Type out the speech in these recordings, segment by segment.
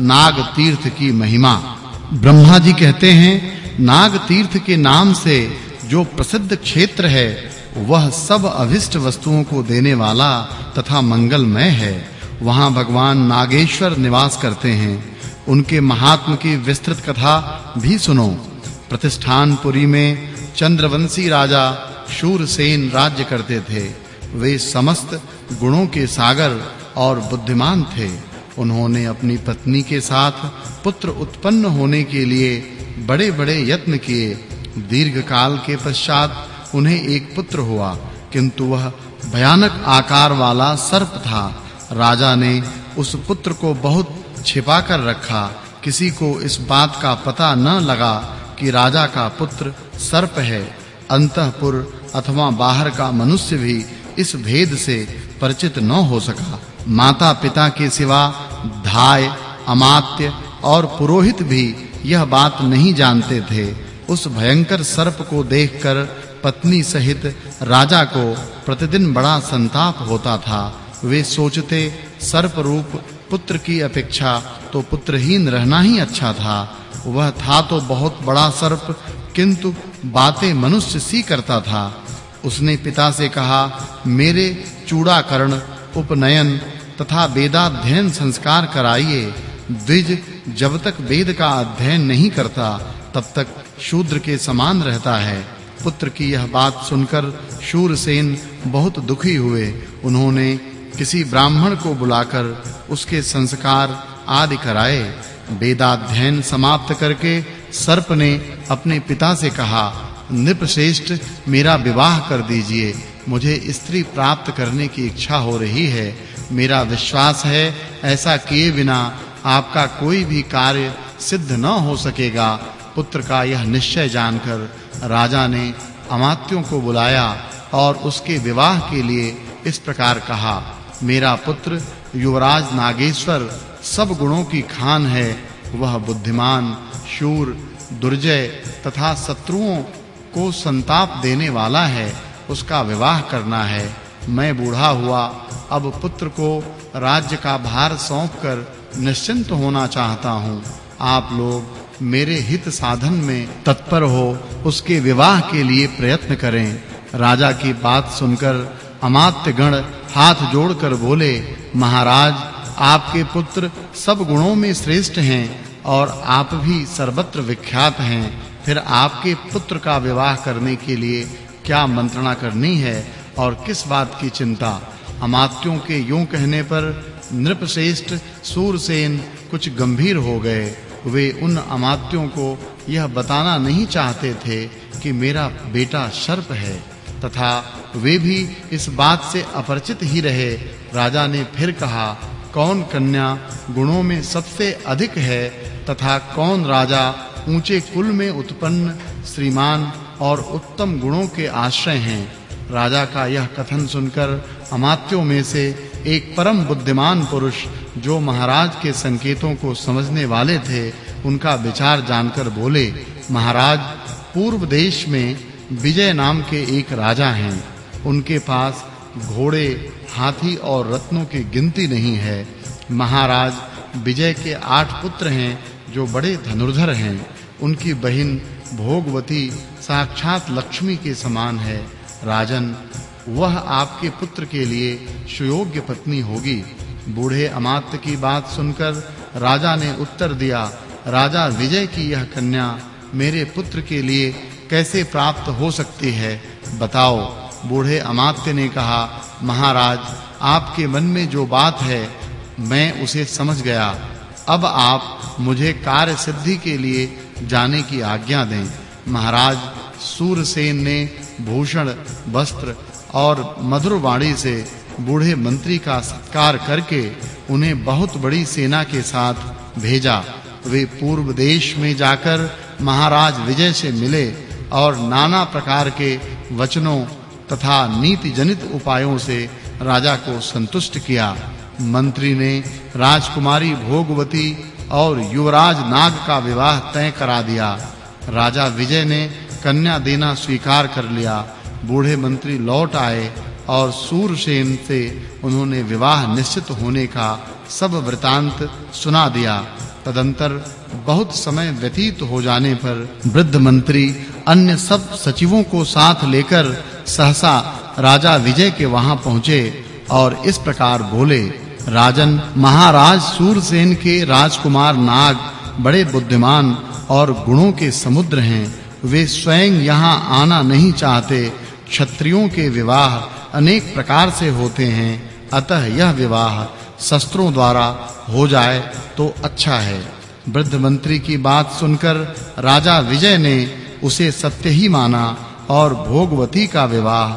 नाग तीर्थ की महिमा। ब्रह्मा जी कहते हैं नाग तीर्थ के नाम से जो प्रसिद्ध क्षेत्र है, वह सब अभिष्ट वस्तुओं को देने वाला तथा मंगलमय है। वहाँ भगवान नागेश्वर निवास करते हैं। उनके महात्म की विस्तृत कथा भी सुनो। प्रतिष्ठानपुरी में चंद्रवंशी राजा शूरसेन राज्य करते थे। वे समस्त गुणों के सागर और बुद्धिमान थे। उन्होंने अपनी पत्नी के साथ पुत्र उत्पन्न होने के लिए बड़े-बड़े यत्न किए। दीर्घ काल के पश्चात उन्हें एक पुत्र हुआ, किंतु वह भयानक आकार वाला सर्प था। राजा ने उस पुत्र को बहुत छिपा कर रखा। किसी को इस बात का पता न लगा कि राजा का पुत्र सर्प है। अंतःपुर अथवा बाहर का मनुष्य भी इस भेद से परिचित न हो सका। माता पिता के सिवा धाय, अमात्य और पुरोहित भी यह बात नहीं जानते थे। उस भयंकर सर्प को देखकर पत्नी सहित राजा को प्रतिदिन बड़ा संताप होता था। वे सोचते, सर्प रूप पुत्र की अपेक्षा तो पुत्रहीन रहना ही अच्छा था। वह था तो बहुत बड़ा सर्प, किंतु बातें मनुष्य सी करता था। उसने पिता से कहा, मेरे चूड़ाकरण, उपनयन तथा वेदाध्ययन संस्कार कराइए। द्विज जब तक वेद का अध्ययन नहीं करता, तब तक शूद्र के समान रहता है। पुत्र की यह बात सुनकर शूरसेन बहुत दुखी हुए। उन्होंने किसी ब्राह्मण को बुलाकर उसके संस्कार आदि कराए। वेदाध्ययन समाप्त करके सर्प ने अपने पिता से कहा, नृपश्रेष्ठ, मेरा विवाह कर दीजिए। मुझे स्त्री प्राप्त करने की इच्छा हो रही है। मेरा विश्वास है, ऐसा किए बिना आपका कोई भी कार्य सिद्ध न हो सकेगा। पुत्र का यह निश्चय जानकर राजा ने अमात्यों को बुलाया और उसके विवाह के लिए इस प्रकार कहा, मेरा पुत्र युवराज नागेश्वर सब गुणों की खान है। वह बुद्धिमान, शूर, दुर्जय तथा शत्रुओं को संताप देने वाला है। उसका विवाह करना है। मैं बूढ़ा हुआ, अब पुत्र को राज्य का भार सौंपकर निश्चिंत होना चाहता हूँ। आप लोग मेरे हित साधन में तत्पर हो, उसके विवाह के लिए प्रयत्न करें। राजा की बात सुनकर अमात्य गण हाथ जोड़कर बोले, महाराज, आपके पुत्र सब गुणों में श्रेष्ठ हैं और आप भी सर्वत्र विख्यात हैं। फिर आपके पुत्र का विवाह करने के लिए क्या मंत्रणा करनी है? और किस बात की चिंता? अमात्यों के यूँ कहने पर नृपश्रेष्ठ सूरसेन कुछ गंभीर हो गए। वे उन अमात्यों को यह बताना नहीं चाहते थे कि मेरा बेटा सर्प है। तथा वे भी इस बात से अपरिचित ही रहे। राजा ने फिर कहा, कौन कन्या गुणों में सबसे अधिक है तथा कौन राजा ऊँचे कुल में उत्पन्न, श्रीमान और उत्तम गुणों के आश्रय हैं? राजा का यह कथन सुनकर अमात्यों में से एक परम बुद्धिमान पुरुष, जो महाराज के संकेतों को समझने वाले थे, उनका विचार जानकर बोले, महाराज, पूर्व देश में विजय नाम के एक राजा हैं। उनके पास घोड़े, हाथी और रत्नों की गिनती नहीं है। महाराज विजय के आठ पुत्र हैं, जो बड़े धनुर्धर हैं। उनकी बहन भोगवती साक्षात लक्ष्मी के समान है। राजन, वह आपके पुत्र के लिए सुयोग्य पत्नी होगी। बूढ़े अमात्य की बात सुनकर राजा ने उत्तर दिया, राजा विजय की यह कन्या मेरे पुत्र के लिए कैसे प्राप्त हो सकती है? बताओ। बूढ़े अमात्य ने कहा, महाराज, आपके मन में जो बात है, मैं उसे समझ गया। अब आप मुझे कार्य सिद्धि के लिए जाने की आज्ञा दें। महाराज, सूरसेन ने भूषण, वस्त्र और मधुर वाणी से बूढ़े मंत्री का सत्कार करके उन्हें बहुत बड़ी सेना के साथ भेजा। वे पूर्व देश में जाकर महाराज विजय से मिले और नाना प्रकार के वचनों तथा नीति जनित उपायों से राजा को संतुष्ट किया। मंत्री ने राजकुमारी भोगवती और युवराज नाग का विवाह तय करा दिया। राजा विजय ने कन्या देना स्वीकार कर लिया। बूढ़े मंत्री लौट आए और सूरसेन से उन्होंने विवाह निश्चित होने का सब वृतांत सुना दिया। तदंतर बहुत समय व्यतीत हो जाने पर वृद्ध मंत्री अन्य सब सचिवों को साथ लेकर सहसा राजा विजय के वहाँ पहुँचे और इस प्रकार बोले, राजन, महाराज सूरसेन के राजकुमार नाग बड़े बुद्धिमान और गुणों के समुद्र हैं। वे स्वयं यहाँ आना नहीं चाहते। क्षत्रियों के विवाह अनेक प्रकार से होते हैं। अतः यह विवाह शस्त्रों द्वारा हो जाए तो अच्छा है। वृद्ध मंत्री की बात सुनकर राजा विजय ने उसे सत्य ही माना और भोगवती का विवाह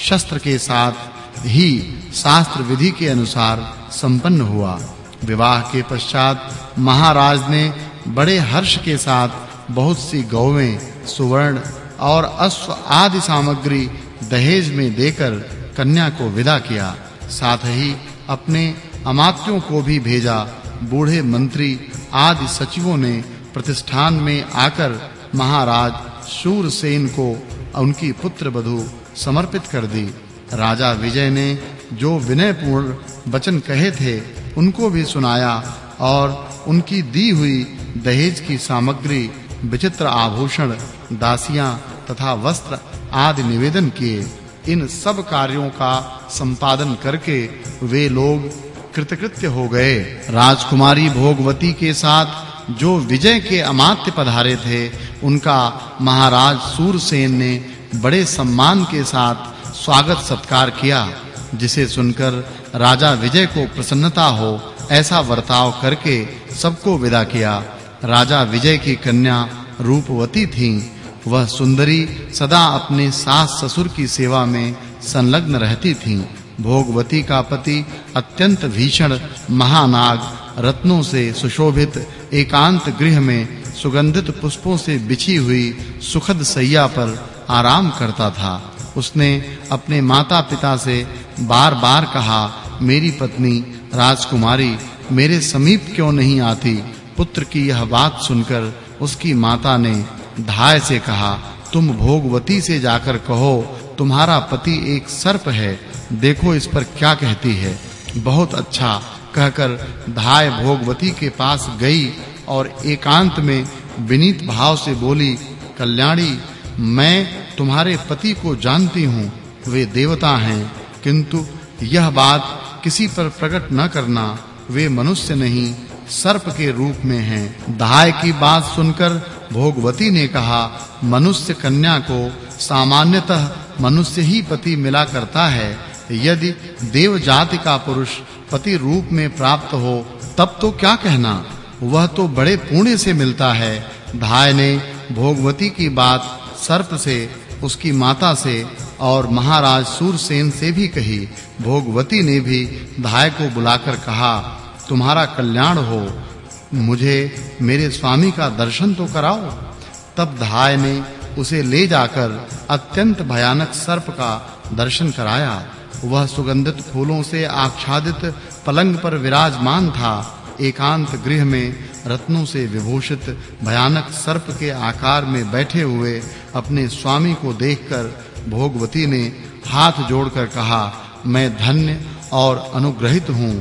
शस्त्र के साथ ही शास्त्र विधि के अनुसार संपन्न हुआ। विवाह के पश्चात महाराज ने बड़े हर्ष के साथ बहुत सी गौवें सुवर्ण और अश्व आदि सामग्री दहेज में देकर कन्या को विदा किया। साथ ही अपने अमात्यों को भी भेजा। बूढ़े मंत्री आदि सचिवों ने प्रतिष्ठान में आकर महाराज शूरसेन को उनकी पुत्र वधु समर्पित कर दी। राजा विजय ने जो विनयपूर्ण वचन कहे थे, उनको भी सुनाया और उनकी दी हुई दहेज की सामग्री विचित्र आभूषण, दासियाँ तथा वस्त्र आदि निवेदन किए। इन सब कार्यों का संपादन करके वे लोग कृतकृत्य हो गए। राजकुमारी भोगवती के साथ जो विजय के अमात्य पधारे थे, उनका महाराज सूरसेन ने बड़े सम्मान के साथ स्वागत सत्कार किया, जिसे सुनकर राजा विजय को प्रसन्नता हो, ऐसा वर्ताव करके सबको विदा किया। राजा विजय की कन्या रूपवती थी। वह सुंदरी सदा अपने सास ससुर की सेवा में संलग्न रहती थीं। भोगवती का पति अत्यंत भीषण महानाग, रत्नों से सुशोभित एकांत गृह में सुगंधित पुष्पों से बिछी हुई सुखद सैया पर आराम करता था। उसने अपने माता-पिता से बार-बार कहा, मेरी पत्नी, राजकुमारी, मेरे समीप क्यों नहीं आती? पुत्र की यह बात सुनकर उसकी माता ने धाय से कहा, तुम भोगवती से जाकर कहो, तुम्हारा पति एक सर्प है, देखो इस पर क्या कहती है। बहुत अच्छा कहकर धाय भोगवती के पास गई और एकांत में विनीत भाव से बोली, कल्याणी, मैं तुम्हारे पति को जानती हूँ, वे देवता हैं, किंतु यह बात किसी पर प्रकट न करना, वे मनुष्य नहीं सर्प के रूप में हैं। धाय की बात सुनकर भोगवती ने कहा, मनुष्य कन्या को सामान्यतः मनुष्य ही पति मिला करता है। यदि देव जाति का पुरुष पति रूप में प्राप्त हो, तब तो क्या कहना? वह तो बड़े पुण्य से मिलता है। धाय ने भोगवती की बात सर्प से, उसकी माता से और महाराज सूरसेन से भी कही। भोगवती ने भी धाय को बुलाकर कहा तुम्हारा कल्याण हो, मुझे मेरे स्वामी का दर्शन तो कराओ। तब धाय ने उसे ले जाकर अत्यंत भयानक सर्प का दर्शन कराया। वह सुगंधित फूलों से आच्छादित पलंग पर विराजमान था। एकांत गृह में रत्नों से विभूषित भयानक सर्प के आकार में बैठे हुए अपने स्वामी को देखकर भोगवती ने हाथ जोड़कर कहा, मैं धन्य और अनुग्रहित हूँ।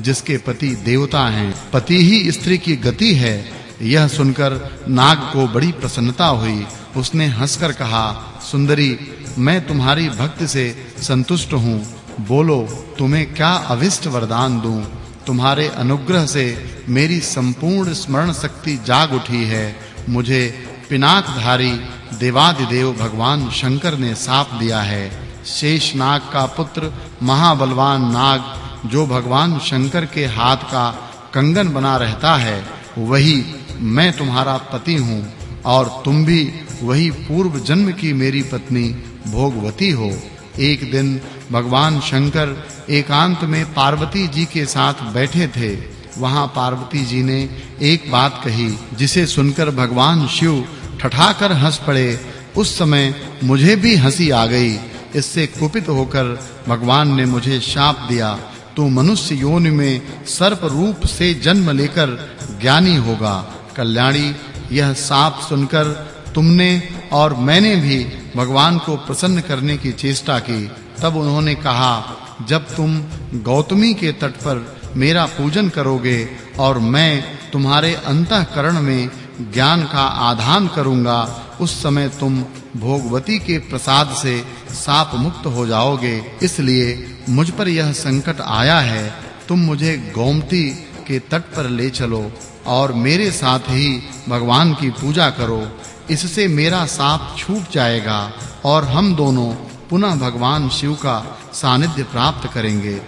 जिसके पति देवता हैं, पति ही स्त्री की गति है। यह सुनकर नाग को बड़ी प्रसन्नता हुई। उसने हंसकर कहा, सुंदरी, मैं तुम्हारी भक्ति से संतुष्ट हूँ। बोलो, तुम्हें क्या अविष्ट वरदान दूँ? तुम्हारे अनुग्रह से मेरी संपूर्ण स्मरण शक्ति जाग उठी है। मुझे पिनाकधारी देवादिदेव भगवान शंकर ने साप दिया है। शेष नाग का पुत्र महाबलवान नाग जो भगवान शंकर के हाथ का कंगन बना रहता है, वही मैं तुम्हारा पति हूँ और तुम भी वही पूर्व जन्म की मेरी पत्नी भोगवती हो। एक दिन भगवान शंकर एकांत में पार्वती जी के साथ बैठे थे। वहाँ पार्वती जी ने एक बात कही, जिसे सुनकर भगवान शिव ठठाकर हंस पड़े। उस समय मुझे भी हँसी आ गई। इससे कुपित होकर भगवान ने मुझे शाप दिया। तू मनुष्य योनि में सर्प रूप से जन्म लेकर ज्ञानी होगा। कल्याणी, यह साप सुनकर तुमने और मैंने भी भगवान को प्रसन्न करने की चेष्टा की। तब उन्होंने कहा, जब तुम गौतमी के तट पर मेरा पूजन करोगे और मैं तुम्हारे अंतःकरण में ज्ञान का आधान करूँगा उस समय तुम भोगवती के प्रसाद से साप मुक्त हो जाओगे। इसलिए मुझ पर यह संकट आया है। तुम मुझे गोमती के तट पर ले चलो और मेरे साथ ही भगवान की पूजा करो। इससे मेरा साप छूट जाएगा और हम दोनों पुनः भगवान शिव का सानिध्य प्राप्त करेंगे।